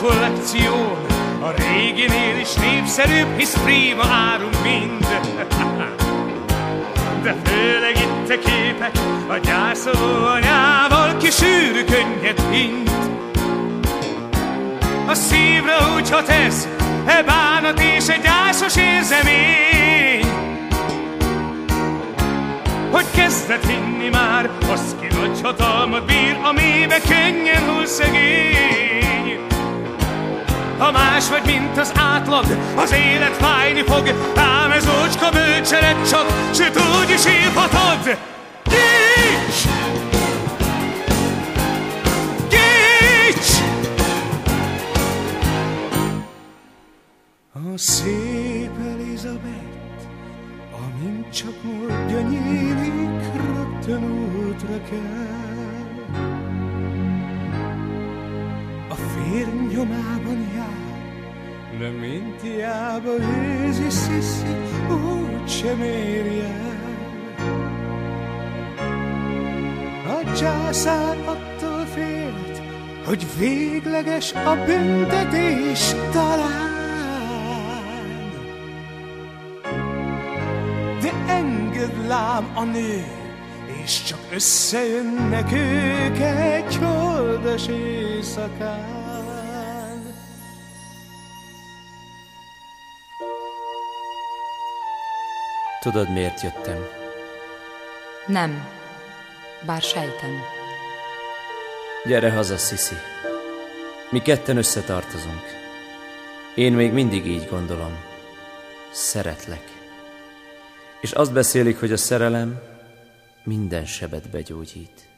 kollekció, a réginél is népszerűbb, hisz prima árunk mind. De főleg itt a képek, a gyászoló anyával, ki sűrű könnyed hint. A szívre úgy hat ez, e bánat és egy gyászos érzemény. Hogy kezdett hinni már, az ki nagy hatalmat bír, a mélybe könnyen hull szegény. Ha más vagy, mint az átlag, az élet fájni fog, ám ez ócska bölcselet csak, sőt úgy is hívhatod. Gics! Gics! A szép Elizabeth, amint csak módja nyílik, rögtön útra kell. A férj nyomában jár, de mint hiába őzi sziszi, úgy sem el. A császár attól félt, hogy végleges a büntetés talán. De engedd lám a nő, és csak összejönnek ők egy holdas éjszakán. Tudod, miért jöttem? Nem, bár sejtem. Gyere haza, Sisi. Mi ketten összetartozunk. Én még mindig így gondolom. Szeretlek. És azt beszélik, hogy a szerelem minden sebet begyógyít.